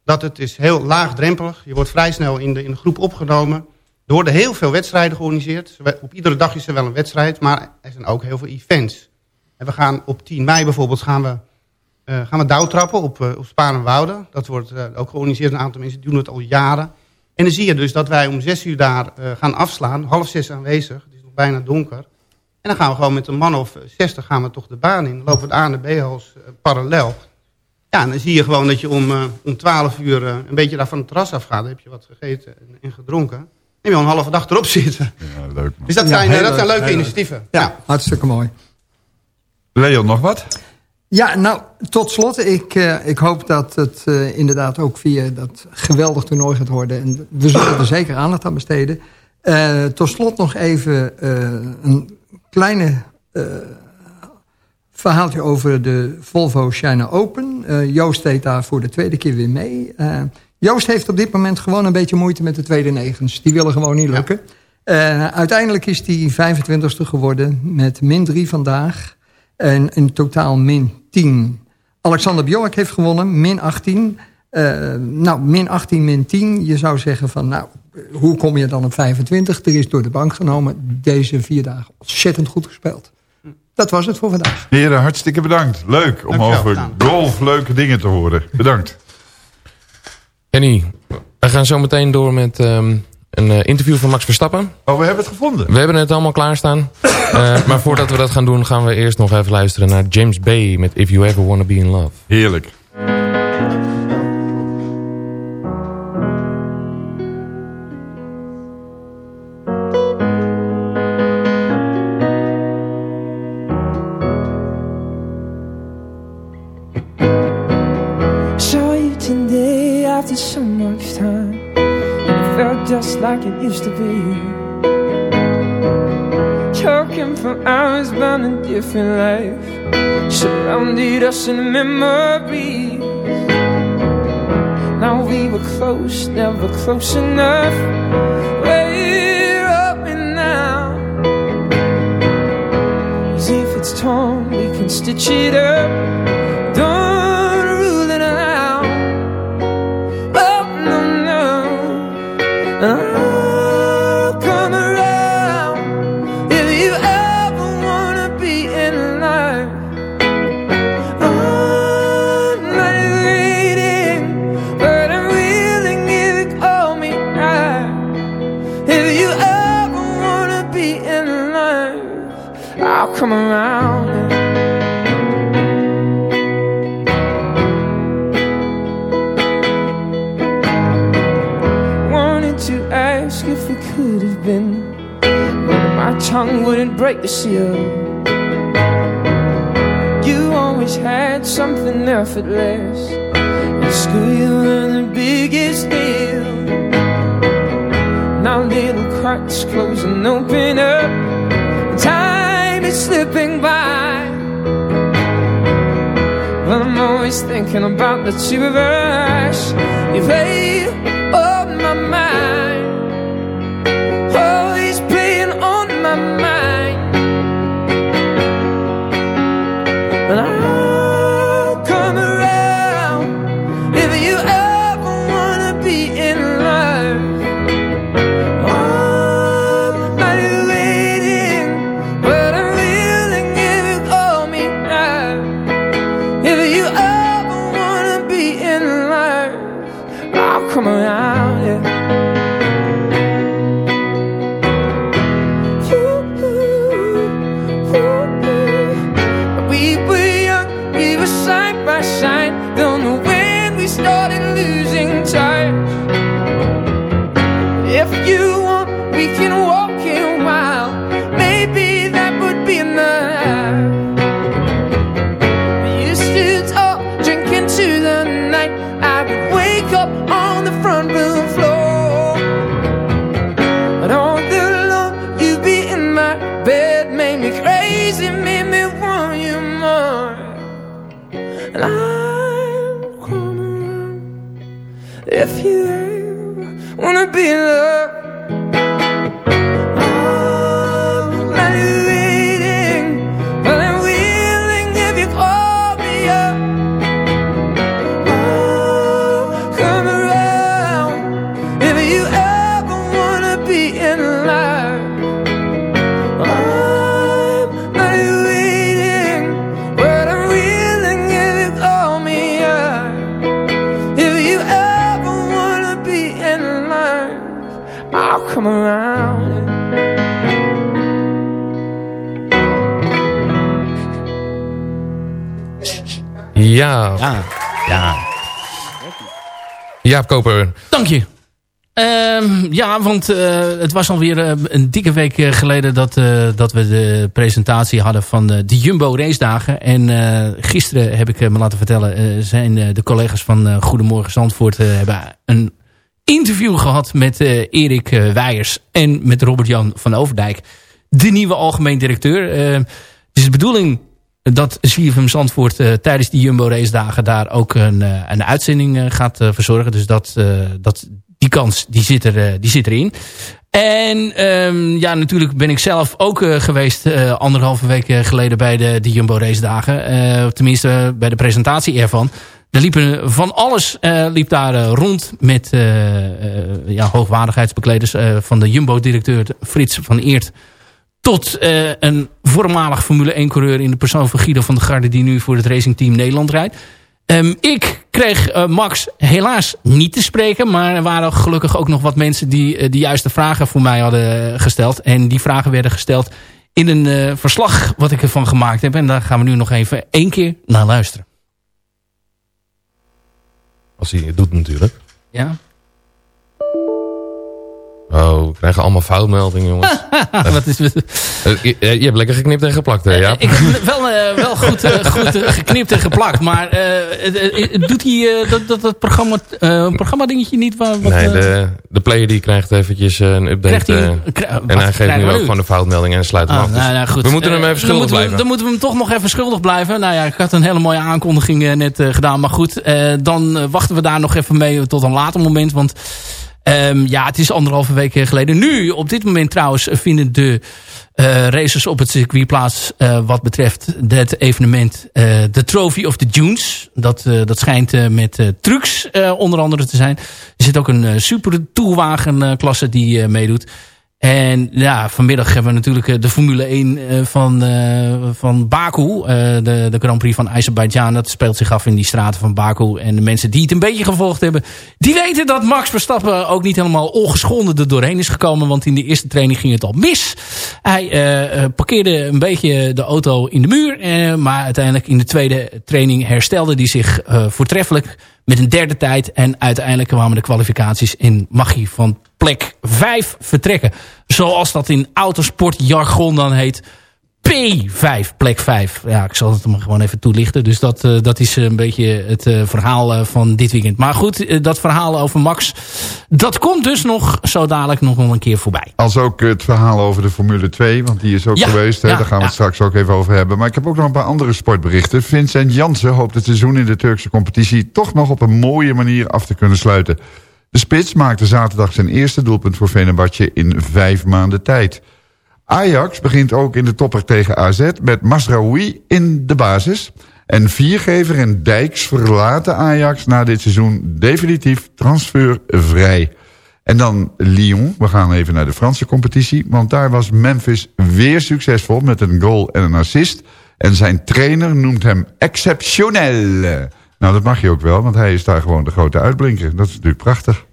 dat het is heel laagdrempelig. Je wordt vrij snel in de, in de groep opgenomen. Er worden heel veel wedstrijden georganiseerd. Op iedere dag is er wel een wedstrijd, maar er zijn ook heel veel events. En we gaan op 10 mei bijvoorbeeld gaan we, uh, gaan we douwtrappen op, op Spaan en Wouden. Dat wordt ook georganiseerd. Een aantal mensen doen het al jaren. En dan zie je dus dat wij om zes uur daar uh, gaan afslaan. Half zes aanwezig. Het is nog bijna donker. En dan gaan we gewoon met een man of zestig gaan we toch de baan in. Dan lopen we de A en de B-hals uh, parallel. Ja, en dan zie je gewoon dat je om, uh, om 12 uur een beetje daar van het terras afgaat. Dan heb je wat gegeten en, en gedronken. Dan heb je al een halve dag erop zitten. Ja, leuk man. Dus dat zijn, ja, dat zijn leuke initiatieven. Ja, ja, hartstikke mooi. Leon, nog wat? Ja, nou, tot slot. Ik, uh, ik hoop dat het uh, inderdaad ook via dat geweldig toernooi gaat worden. En we zullen er zeker aandacht aan besteden. Uh, tot slot nog even een kleine verhaaltje over de Volvo China Open. Joost deed daar voor de tweede keer weer mee. Joost heeft op dit moment gewoon een beetje moeite met de tweede negens. Die willen gewoon niet lukken. uiteindelijk is hij 25ste geworden met min 3 vandaag. En in totaal min 10. Alexander Bjork heeft gewonnen, min 18. Uh, nou, min 18, min 10. Je zou zeggen van, nou, hoe kom je dan op 25? Er is door de bank genomen deze vier dagen ontzettend goed gespeeld. Dat was het voor vandaag. Heren, hartstikke bedankt. Leuk om over golf leuke dingen te horen. Bedankt. Henny, we gaan zo meteen door met um, een uh, interview van Max Verstappen. Oh, we hebben het gevonden. We hebben het allemaal klaarstaan. uh, maar voordat we dat gaan doen, gaan we eerst nog even luisteren naar James Bay met If You Ever Wanna Be In Love. Heerlijk. Different life Surrounded us in memories. Now we were close, never close enough. We're up and now? As if it's torn, we can stitch it up the seal. You always had something effortless. In school, you were the biggest deal. Now little cracks close and open up. Time is slipping by. But I'm always thinking about the two of us. You play Ja. Ja. Ja. Jaap Koper. Dank je. Ehm, ja, want uh, het was alweer uh, een dikke week geleden dat, dat we de presentatie hadden van de, de Jumbo race dagen. En gisteren heb ik me laten vertellen, zijn de collega's van Goedemorgen Zandvoort hebben een interview gehad met Erik Weijers en met Robert-Jan van Overdijk. De nieuwe algemeen directeur. het is de bedoeling dat CFM Zandvoort tijdens die Jumbo race dagen daar ook een, een uitzending gaat verzorgen. Dus dat, dat die kans die zit, er, eh, die zit erin. En um, ja, natuurlijk ben ik zelf ook uh, geweest uh, anderhalve week geleden bij de, de Jumbo Race dagen. Uh, tenminste bij de presentatie ervan. Er liepen van alles liep daar rond met ja, hoogwaardigheidsbekleders van de Jumbo-directeur Frits van Eert. Tot een voormalig Formule 1 coureur in de persoon van Guido van der Garde die nu voor het racingteam Nederland rijdt. Um, ik kreeg uh, Max helaas niet te spreken. Maar er waren gelukkig ook nog wat mensen die uh, de juiste vragen voor mij hadden gesteld. En die vragen werden gesteld in een verslag wat ik ervan gemaakt heb. En daar gaan we nu nog even één keer naar luisteren. Als hij het doet natuurlijk. Ja. Oh, we krijgen allemaal foutmeldingen, jongens. Wat is het? Je, je, hebt lekker geknipt en geplakt, hè, ja? Ik heb wel, uh, wel goed, uh, goed uh, geknipt en geplakt. Maar doet hij dat, dat, dat programma, programma dingetje niet? Wat, nee, de, de player die krijgt eventjes een update. Hij, en hij geeft nu ook gewoon de foutmelding en sluit hem ah, af. Dus nou, nou, goed. We moeten hem even schuldig dan blijven. dan moeten we hem toch nog even schuldig blijven. Nou ja, ik had een hele mooie aankondiging net gedaan. Maar goed, dan wachten we daar nog even mee tot een later moment. Want... Um, ja, het is anderhalve week geleden. Nu, op dit moment trouwens, vinden de uh, races op het circuit plaats... Uh, wat betreft het evenement de Trophy of the Dunes. Dat, dat schijnt met trucks onder andere te zijn. Er zit ook een super toerwagenklasse die meedoet. En ja, vanmiddag hebben we natuurlijk eh, de Formule 1 eh, van, uh, van Baku. De, de Grand Prix van Azerbeidzjan. Dat speelt zich af in die straten van Baku. En de mensen die het een beetje gevolgd hebben... die weten dat Max Verstappen ook niet helemaal ongeschonden er doorheen is gekomen. Want in de eerste training ging het al mis. Hij parkeerde een beetje de auto in de muur. maar uiteindelijk in de tweede training herstelde hij zich voortreffelijk met een derde tijd. En uiteindelijk kwamen de kwalificaties in magie van plek 5 vertrekken. Zoals dat in autosportjargon dan heet. P5, plek 5. Ja, ik zal het hem gewoon even toelichten. Dus dat, uh, dat is een beetje het uh, verhaal uh, van dit weekend. Maar goed, dat verhaal over Max... dat komt dus nog zo dadelijk nog wel een keer voorbij. Als ook het verhaal over de Formule 2, want die is ook ja, geweest. Hè? Ja, Daar gaan we ja. het straks ook even over hebben. Maar ik heb ook nog een paar andere sportberichten. Vincent Jansen hoopt het seizoen in de Turkse competitie... toch nog op een mooie manier af te kunnen sluiten. De spits maakte zaterdag zijn eerste doelpunt voor Venebatje in vijf maanden tijd... Ajax begint ook in de topper tegen AZ met Masraoui in de basis. En Viergever en Dijks verlaten Ajax na dit seizoen definitief transfervrij. En dan Lyon, we gaan even naar de Franse competitie... want daar was Memphis weer succesvol met een goal en een assist... en zijn trainer noemt hem exceptioneel. Nou, dat mag je ook wel, want hij is daar gewoon de grote uitblinker. Dat is natuurlijk prachtig.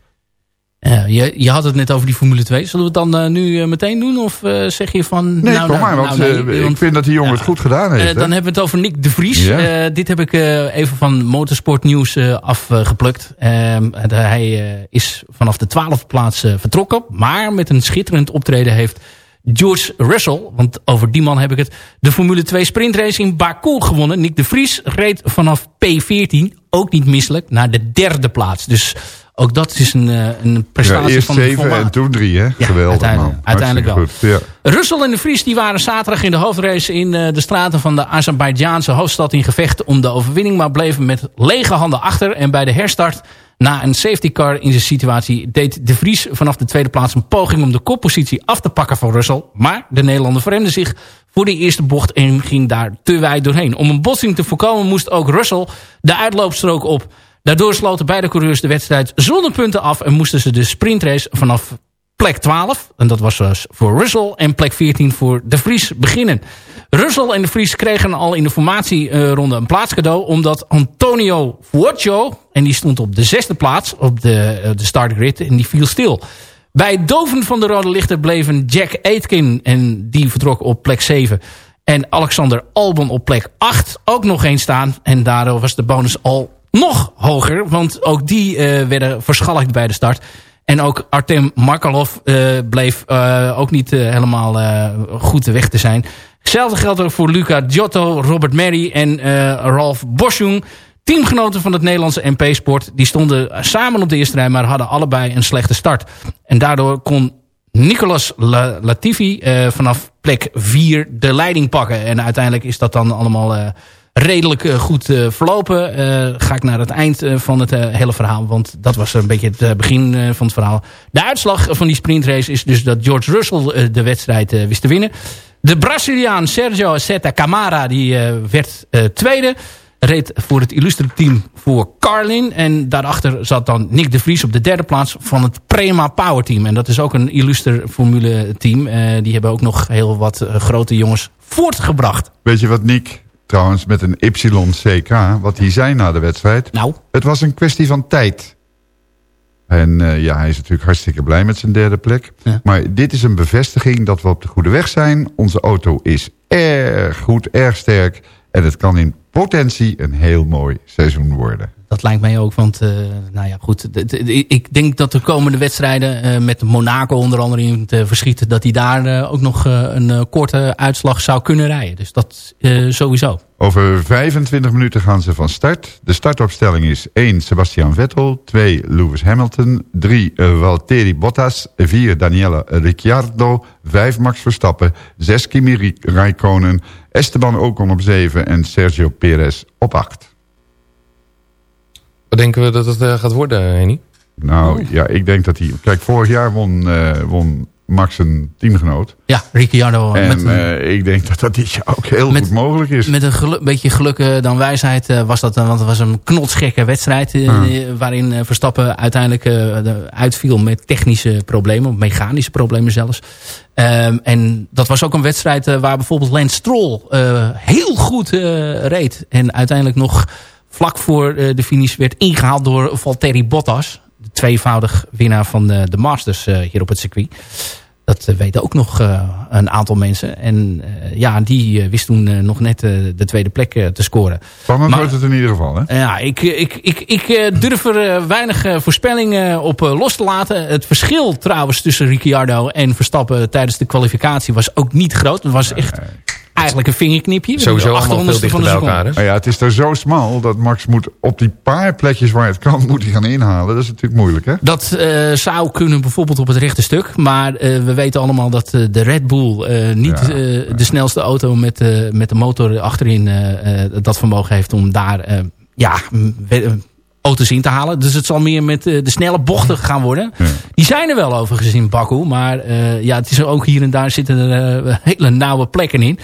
Uh, je, je had het net over die Formule 2. Zullen we het dan uh, nu uh, meteen doen? Of zeg je van... Nee, nou, kom nou, maar, want, nou, nee, ik vind dat die jongen het goed gedaan heeft. dan hebben we het over Nick de Vries. Ja. dit heb ik even van Motorsport Nieuws afgeplukt. Ehm, hij is vanaf de twaalfde plaats vertrokken. Maar met een schitterend optreden heeft George Russell, want over die man heb ik het, de Formule 2 sprintrace in Baku gewonnen. Nick de Vries reed vanaf P14, ook niet misselijk, naar de derde plaats. Dus ook dat is een, een prestatie ja, eerst van zeven en toen drie, hè? Ja, Geweldig, uiteindelijk, man. uiteindelijk wel. Goed, ja. Russell en de Vries die waren zaterdag in de hoofdrace in uh, de straten van de Azerbeidzjaanse hoofdstad in gevecht om de overwinning, maar bleven met lege handen achter. En bij de herstart, na een safety car in zijn situatie, deed de Vries vanaf de tweede plaats een poging om de koppositie af te pakken van Russell. Maar de Nederlander verremde zich voor de eerste bocht en ging daar te wijd doorheen. Om een botsing te voorkomen moest ook Russell de uitloopstrook op. Daardoor sloten beide coureurs de wedstrijd zonder punten af en moesten ze de sprintrace vanaf plek 12, en dat was dus voor Russell, en plek 14 voor De Vries beginnen. Russell en De Vries kregen al in de formatieronde een plaatscadeau, omdat Antonio Fuocho, en die stond op de zesde plaats op de, de startgrid, en die viel stil. Bij het doven van de rode lichten bleven Jack Aitken, en die vertrok op plek 7... En Alexander Albon op plek 8 ook nog eens staan. En daardoor was de bonus al nog hoger. Want ook die uh, werden verschalkt bij de start. En ook Artem Markalov bleef ook niet helemaal goed de weg te zijn. Hetzelfde geldt ook voor Luca Giotto, Robert Merry en Ralf Boschung. Teamgenoten van het Nederlandse MP-sport. Die stonden samen op de eerste rij, maar hadden allebei een slechte start. En daardoor kon Nicolas Latifi vanaf plek 4 de leiding pakken. En uiteindelijk is dat dan allemaal redelijk uh, goed uh, verlopen. Uh, ga ik naar het eind van het hele verhaal. Want dat was een beetje het begin van het verhaal. De uitslag van die sprintrace is dus dat George Russell de wedstrijd wist te winnen. De Braziliaan Sergio Seta Camara die werd tweede. Reed voor het illustre team voor Carlin. En daarachter zat dan Nick de Vries op de derde plaats van het Prema Power Team. En dat is ook een illustre formule team. die hebben ook nog heel wat grote jongens voortgebracht. Weet je wat Nick trouwens met een YCK, wat hij zei na de wedstrijd. Nou? Het was een kwestie van tijd. En uh, ja, hij is natuurlijk hartstikke blij met zijn derde plek. Ja. Maar dit is een bevestiging dat we op de goede weg zijn. Onze auto is erg goed, erg sterk. En het kan in potentie een heel mooi seizoen worden. Dat lijkt mij ook, want uh, nou ja, goed. Ik denk dat de komende wedstrijden uh, met Monaco onder andere in het verschieten... dat hij daar uh, ook nog een korte uitslag zou kunnen rijden. Dus dat sowieso. Over 25 minuten gaan ze van start. De startopstelling is 1 Sebastian Vettel, 2 Lewis Hamilton... 3 Valtteri Bottas, 4 Daniele Ricciardo... 5 Max Verstappen, 6 Kimi Raikkonen... Esteban Ocon op 7 en Sergio Perez op 8. Wat denken we dat het uh, gaat worden, Henny? Nou, ja, ik denk dat hij... Kijk, vorig jaar won, uh, won Max een teamgenoot. Ja, Ricciardo. En met een, uh, ik denk dat dat dit jaar ook heel met, goed mogelijk is. Met een gelu beetje geluk dan wijsheid was dat... want het was een knotsgekke wedstrijd... Hmm. waarin Verstappen uiteindelijk uitviel met technische problemen... mechanische problemen zelfs. Um, en dat was ook een wedstrijd waar bijvoorbeeld Lance Stroll heel goed reed. En uiteindelijk nog vlak voor uh, de finish werd ingehaald door Valtteri Bottas. De tweevoudig winnaar van de, de Masters uh, hier op het circuit. Dat weten ook nog een aantal mensen. En ja, die wist toen nog net de tweede plek te scoren. Spannend wordt het in ieder geval, hè? Ja, ik, ik, ik, ik durf er weinig voorspellingen op los te laten. Het verschil trouwens tussen Ricciardo en Verstappen tijdens de kwalificatie was ook niet groot. Het was echt eigenlijk een vingerknipje. Sowieso allemaal veel dichter bij elkaar. Hè? Ja, het is er zo smal dat Max moet op die paar plekjes waar het kan, moet hij gaan inhalen. Dat is natuurlijk moeilijk, hè? Dat uh, zou kunnen bijvoorbeeld op het rechte stuk. Maar uh, we weten allemaal dat uh, de Red Bull niet ja, de snelste auto met, met de motor achterin dat vermogen heeft om daar ja, auto's in te halen. Dus het zal meer met de snelle bochten gaan worden. Ja. Die zijn er wel overigens in Baku. Maar ja, het is ook hier en daar zitten er hele nauwe plekken in.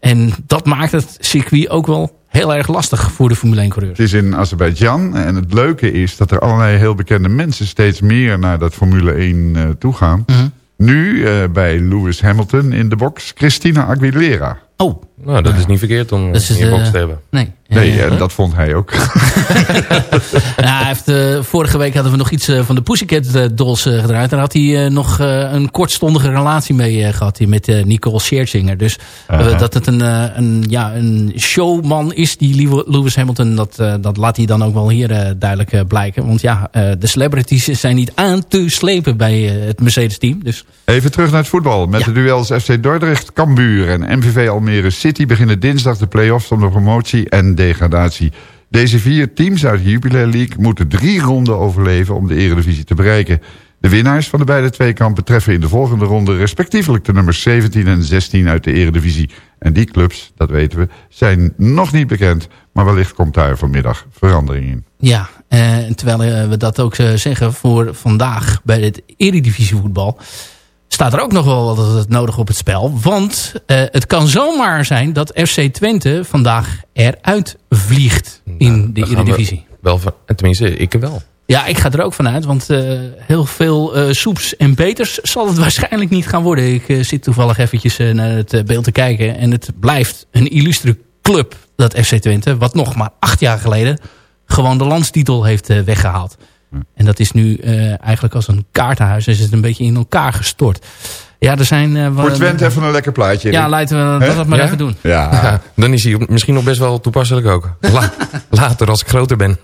En dat maakt het circuit ook wel heel erg lastig voor de Formule 1-coureurs. Het is in Azerbeidzjan en het leuke is dat er allerlei heel bekende mensen steeds meer naar dat Formule 1 uh, toe gaan. Uh -huh. Nu uh, bij Lewis Hamilton in de box, Christina Aguilera. Oh. Nou, dat is niet verkeerd om dat in je box te hebben. Nee. Nee, uh, dat vond hij ook. ja, hij heeft, uh, vorige week hadden we nog iets uh, van de Pussycat Dolls gedraaid. Daar had hij nog een kortstondige relatie mee gehad met Nicole Scherzinger. Dus -huh. dat het een, een, ja, een showman is, die Lewis Hamilton, dat, dat laat hij dan ook wel hier duidelijk blijken. Want ja, de celebrities zijn niet aan te slepen bij het Mercedes-team. Dus. Even terug naar het voetbal. Met ja. de duels FC Dordrecht, Cambuur en MVV Almere City beginnen dinsdag de play-offs om de promotie en degradatie. Deze vier teams uit de Jupiler League moeten drie ronden overleven om de eredivisie te bereiken. De winnaars van de beide tweekampen treffen in de volgende ronde respectievelijk de nummers 17 en 16 uit de eredivisie. En die clubs, dat weten we, zijn nog niet bekend, maar wellicht komt daar vanmiddag verandering in. Ja, uh, terwijl we dat ook uh, zeggen voor vandaag bij het eredivisievoetbal staat er ook nog wel wat nodig op het spel. Want uh, het kan zomaar zijn dat FC Twente vandaag eruit vliegt in nou, de Eredivisie. Wel, tenminste, ik wel. Ja, ik ga er ook vanuit, want uh, heel veel uh, soeps en beters zal het waarschijnlijk niet gaan worden. Ik zit toevallig eventjes naar het beeld te kijken en het blijft een illustre club, dat FC Twente, wat nog maar acht jaar geleden gewoon de landstitel heeft weggehaald. En dat is nu uh, eigenlijk als een kaartenhuis. Is het een beetje in elkaar gestort. Ja, er zijn... Uh, Voor Twente even een lekker plaatje. Ja, laten we He? dat maar ja? even doen. Ja. ja. Dan is hij misschien nog best wel toepasselijk ook. La later als ik groter ben.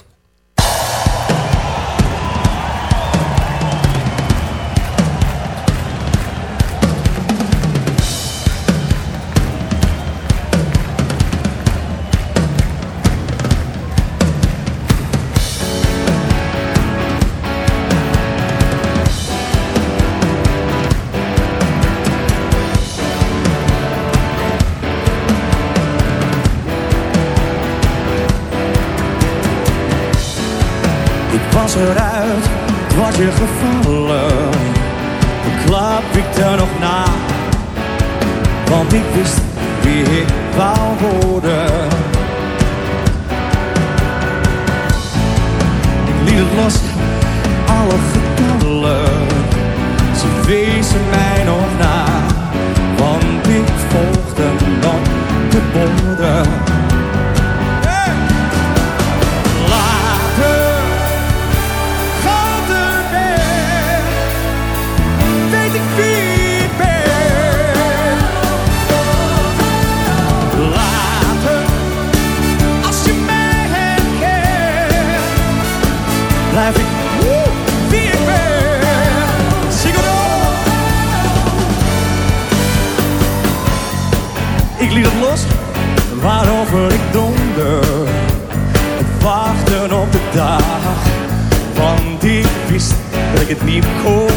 Dat ik het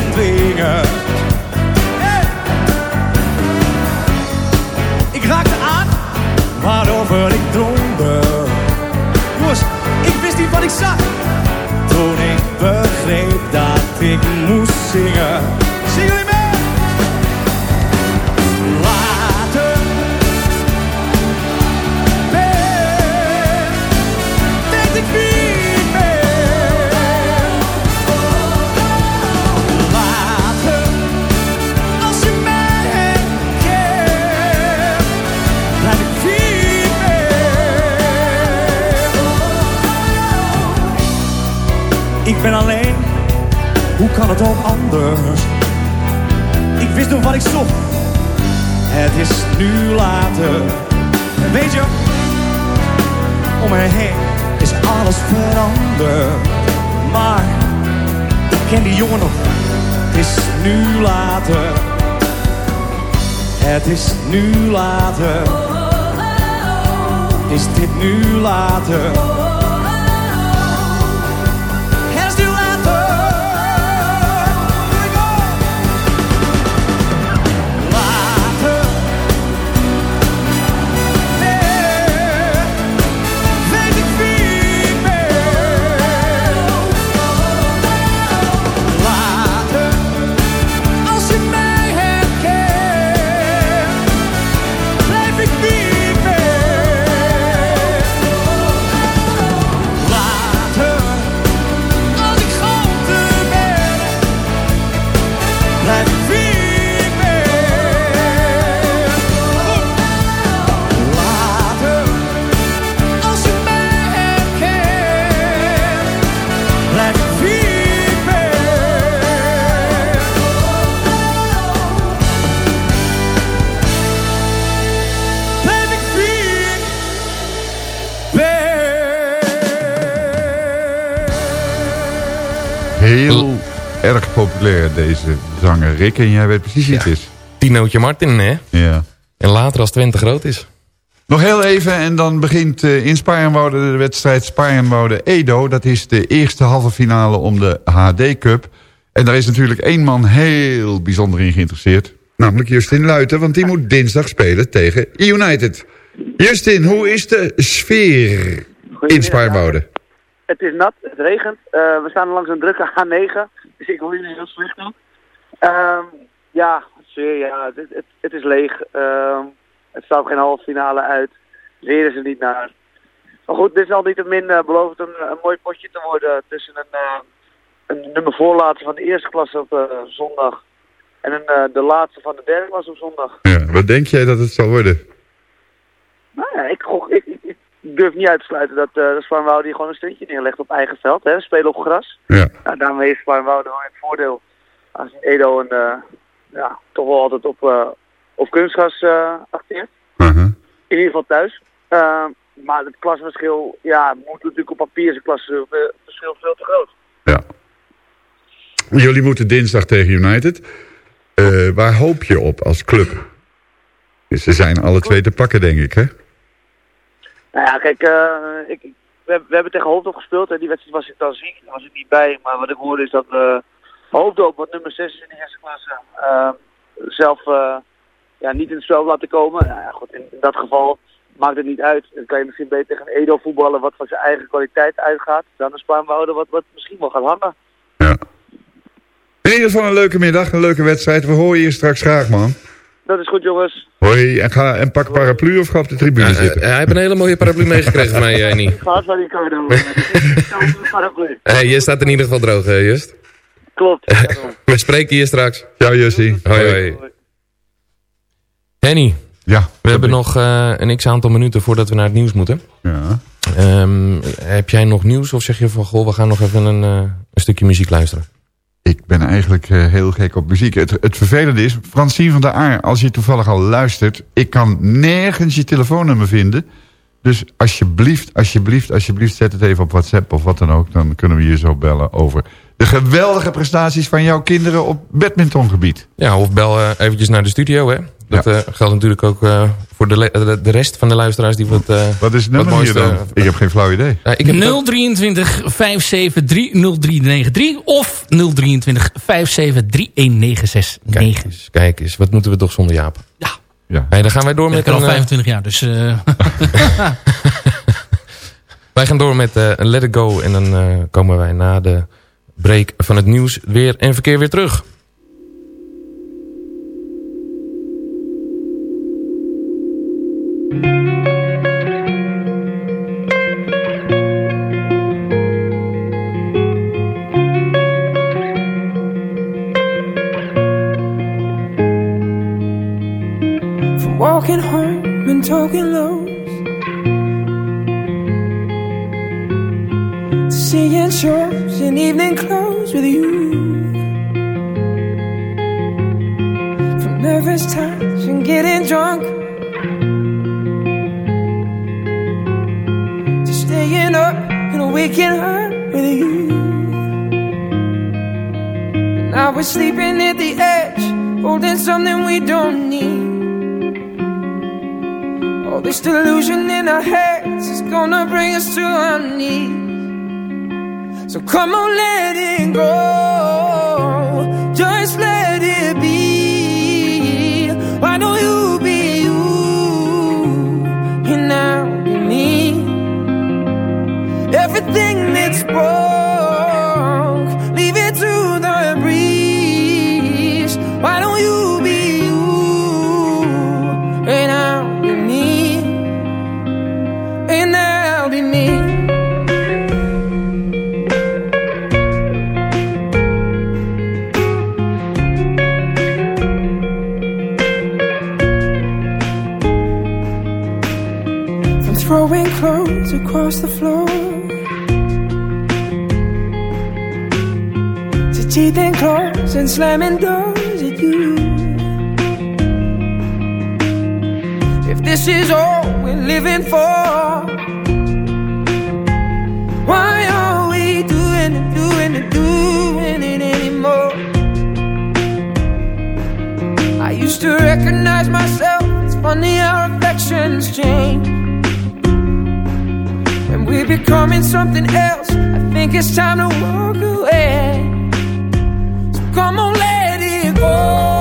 populair, deze zanger Rick. En jij weet precies wie het is. Tinootje Martin, hè? Ja. En later als Twente groot is. Nog heel even en dan begint eh, in Sparenwoude de wedstrijd Sparenwoude-Edo. Dat is de eerste halve finale om de HD Cup. En daar is natuurlijk één man heel bijzonder in geïnteresseerd. Namelijk Justin Luiten, want die moet dinsdag spelen tegen United. Justin, hoe is de sfeer in Sparenwoude? Het is nat, het regent. Eh, we staan langs een drukke A9, dus ik hoor jullie heel slecht aan. Ehm, ja, sfeer, ja, het, het, het is leeg. Ehm, het staat geen halve finale uit. Weer is er niet naar. Maar goed, dit is al niet te min uh, belooft een, een mooi potje te worden tussen een, eh, een nummer voorlaatste van de eerste klasse op eh, zondag en een, eh, de laatste van de derde klasse op zondag. Ja, wat denk jij dat het zal worden? Nou ja, ik, ik, ik durf niet uit te sluiten dat, uh, dat Spaarnwoude hier gewoon een stuntje neerlegt op eigen veld. Hè? Spelen op gras. Ja. Nou, daarmee is Spaarnwoude wel het voordeel. Als Edo een, eh, ja, toch wel altijd op, eh, op kunstgras eh, acteert. In ieder geval thuis. Uh, maar het klasverschil, ja, moet natuurlijk op papier zijn klasverschil veel te groot. Jullie moeten dinsdag tegen United. Uh, waar hoop je op als club? Dus ze zijn alle twee te pakken, denk ik, hè? Nou ja, kijk, uh, ik, we, hebben tegen Hoofddorp gespeeld. En die wedstrijd was ik dan ziek. Daar was ik niet bij. Maar wat ik hoorde is dat we Hoofddorp, wat nummer 6 is in de eerste klasse, uh, zelf ja, niet in het spel laten komen. Nou ja, in, dat geval maakt het niet uit. Dan kan je misschien beter tegen Edo voetballen wat van zijn eigen kwaliteit uitgaat. Dan een Spaanwouden wat, wat misschien wel gaat hangen. In ieder geval een leuke middag, een leuke wedstrijd. We horen je straks graag, man. Dat is goed, jongens. Hoi, en, ga, en pak paraplu of ga op de tribune Ja, zitten. eh, hij heeft een hele mooie paraplu meegekregen van mij, Jenny. Ik ga van die Ricardo. paraplu. Hey, je staat in ieder geval droog, hè, Just. Klopt. We spreken hier straks. Ciao, Jussie. Hoi, hoi. Henny. Ja. We hebben nog eh, een x-aantal minuten voordat we naar het nieuws moeten. Ja. Ehm, heb jij nog nieuws of zeg je van... Goh, we gaan nog even een, eh, een stukje muziek luisteren? Ik ben eigenlijk eh, heel gek op muziek. Het, het vervelende is, Francine van der Aar, als je toevallig al luistert... ik kan nergens je telefoonnummer vinden. Dus alsjeblieft, alsjeblieft, alsjeblieft... zet het even op WhatsApp of wat dan ook. Dan kunnen we je zo bellen over de geweldige prestaties van jouw kinderen op badmintongebied. Ja, of bel eh, eventjes naar de studio, hè. Dat eh, geldt natuurlijk ook eh, voor de, le- de, de rest van de luisteraars die wat... eh, wat is het wat nummer hier dan? Ik heb geen flauw idee. Ik heb 023 573 0393 of 023 573 1969. Kijk eens, kijk eens, wat moeten we toch zonder Jaap? Ja. ja. Hey, dan gaan wij door Ik met ben al een... eh, 25 jaar, dus... eh, Wij gaan door met eh, Let It Go en dan eh, komen wij na de break van het nieuws weer en verkeer weer terug. This is all we're living for, why are we doing it, doing it, doing it anymore? I used to recognize myself. It's funny how affections change. And we're becoming something else. I think it's time to walk away. So come on, let it go.